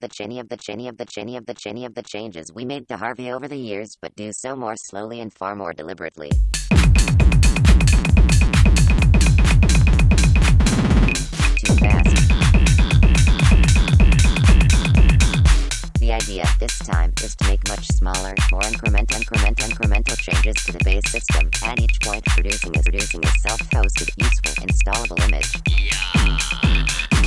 the chinny of the chinny of the chinny of the chinny of the changes we made to Harvey over the years, but do so more slowly and far more deliberately. Too fast. The idea this time is to make much smaller, more incremental, increment incremental changes to the base system, at each point producing a producing a self-hosted, useful, installable image. Yeah.